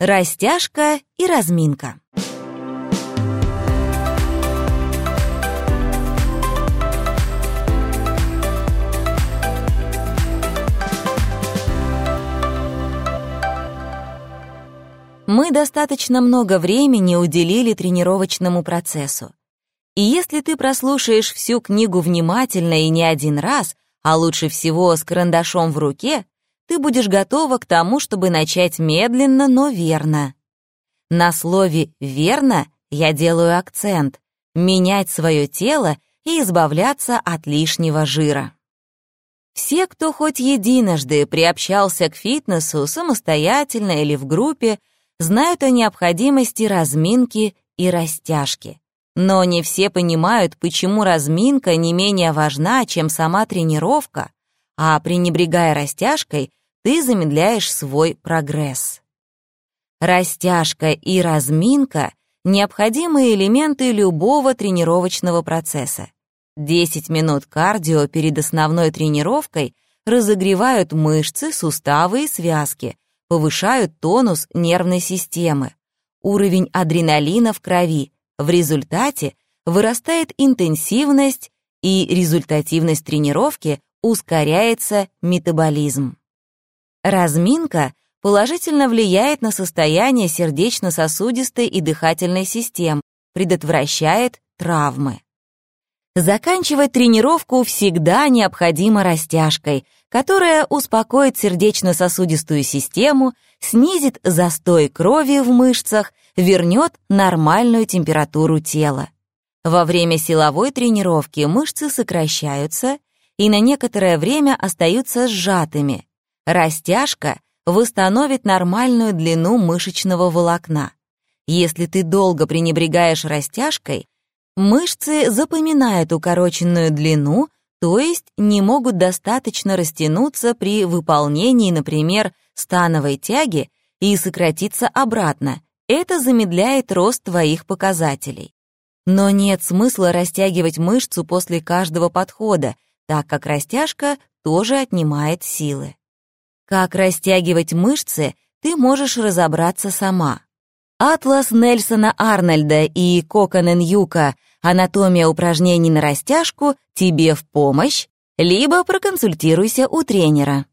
Растяжка и разминка. Мы достаточно много времени уделили тренировочному процессу. И если ты прослушаешь всю книгу внимательно и не один раз, а лучше всего с карандашом в руке, ты будешь готова к тому, чтобы начать медленно, но верно. На слове «верно» я делаю акцент — менять свое тело и избавляться от лишнего жира. Все, кто хоть единожды приобщался к фитнесу самостоятельно или в группе, знают о необходимости разминки и растяжки. Но не все понимают, почему разминка не менее важна, чем сама тренировка, а пренебрегая растяжкой, ты замедляешь свой прогресс. Растяжка и разминка — необходимые элементы любого тренировочного процесса. 10 минут кардио перед основной тренировкой разогревают мышцы, суставы и связки, повышают тонус нервной системы, уровень адреналина в крови. В результате вырастает интенсивность и результативность тренировки, ускоряется метаболизм. Разминка положительно влияет на состояние сердечно-сосудистой и дыхательной систем, предотвращает травмы. Заканчивать тренировку всегда необходимо растяжкой, которая успокоит сердечно-сосудистую систему, снизит застой крови в мышцах, вернет нормальную температуру тела. Во время силовой тренировки мышцы сокращаются и на некоторое время остаются сжатыми. Растяжка восстановит нормальную длину мышечного волокна. Если ты долго пренебрегаешь растяжкой, Мышцы запоминают укороченную длину, то есть не могут достаточно растянуться при выполнении, например, становой тяги и сократиться обратно. Это замедляет рост твоих показателей. Но нет смысла растягивать мышцу после каждого подхода, так как растяжка тоже отнимает силы. Как растягивать мышцы, ты можешь разобраться сама. Атлас Нельсона Арнольда и Коконен Юка «Анатомия упражнений на растяжку» тебе в помощь, либо проконсультируйся у тренера.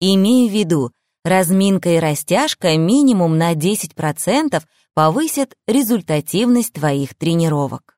Имей в виду, разминка и растяжка минимум на 10% повысят результативность твоих тренировок.